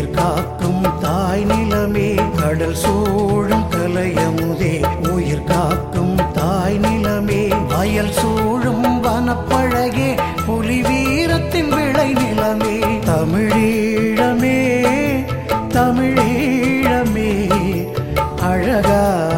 உயிர் காக்கும் தாய் நிலமே கடல் சூழும் கலையமுதே. உயிர் காக்கும் தாய் நிலமே வயல் சூழும் வனப்பழகே. புலி வீரத்தின் விளை நிலமே. தமிழீழமே தமிழீழமே. அழகா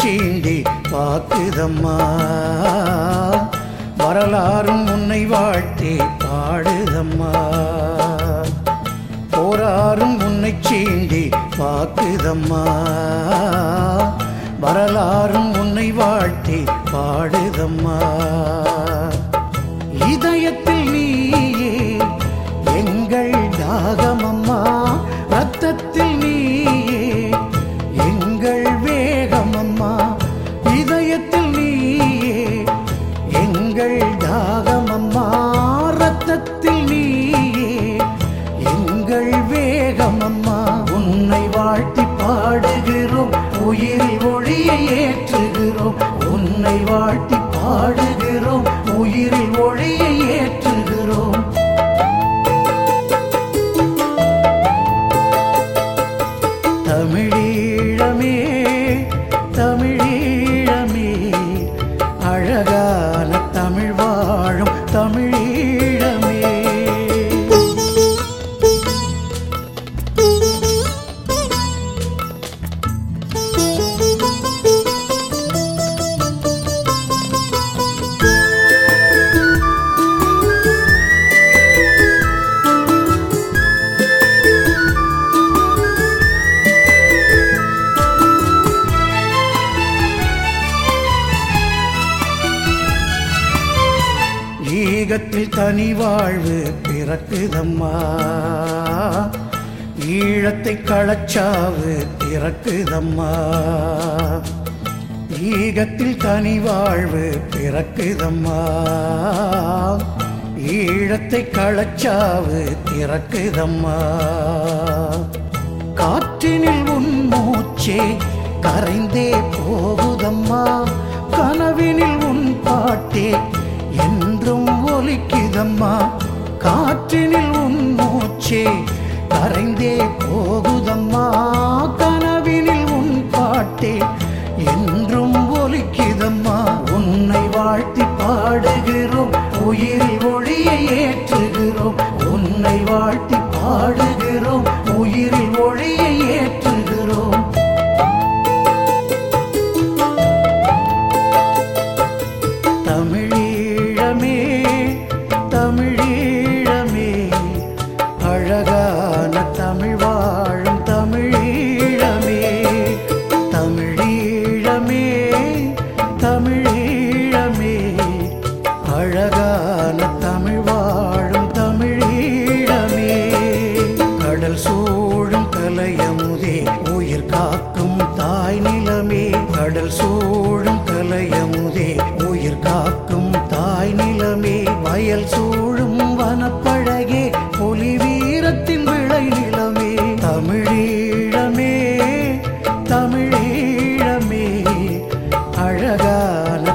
சீண்டி பாக்குதம்மா வரலாறும் உன்னை வாழ்த்தி பாடுதம்மா. போராறும் உன்னை சீண்டி பாக்குதம்மா வரலாறும் உன்னை வாழ்த்தி பாடுதம்மா. இதயத்தில் நீயே எங்கள் தாகமம்மா. ரத்தத்தில் நீயே பாடுகிறோம் ஒளியை ஏற்றுகிறோம். உன்னை வாழ்த்தி பாடுகிறோம். உயிரில் ஒளியை ஏற்றுகிறோம். ஈகத்தில் தனி வாழ்வு பிறக்குதம்மா. ஈழத்தை களச்சாவு பிறக்குதம்மா. ஈகத்தில் தனி வாழ்வு பிறக்குதம்மா. ஈழத்தை களச்சாவு பிறக்குதம்மா. காற்றினில் உன் மூச்சே கரைந்தே கடல் சூழும் தலையமுதே உயிர் காக்கும் தாய் நிலமே வயல் சூழும் வனப்பழகே புலி வீரத்தின் விளை நிலமே. தமிழீழமே தமிழீழமே அழகான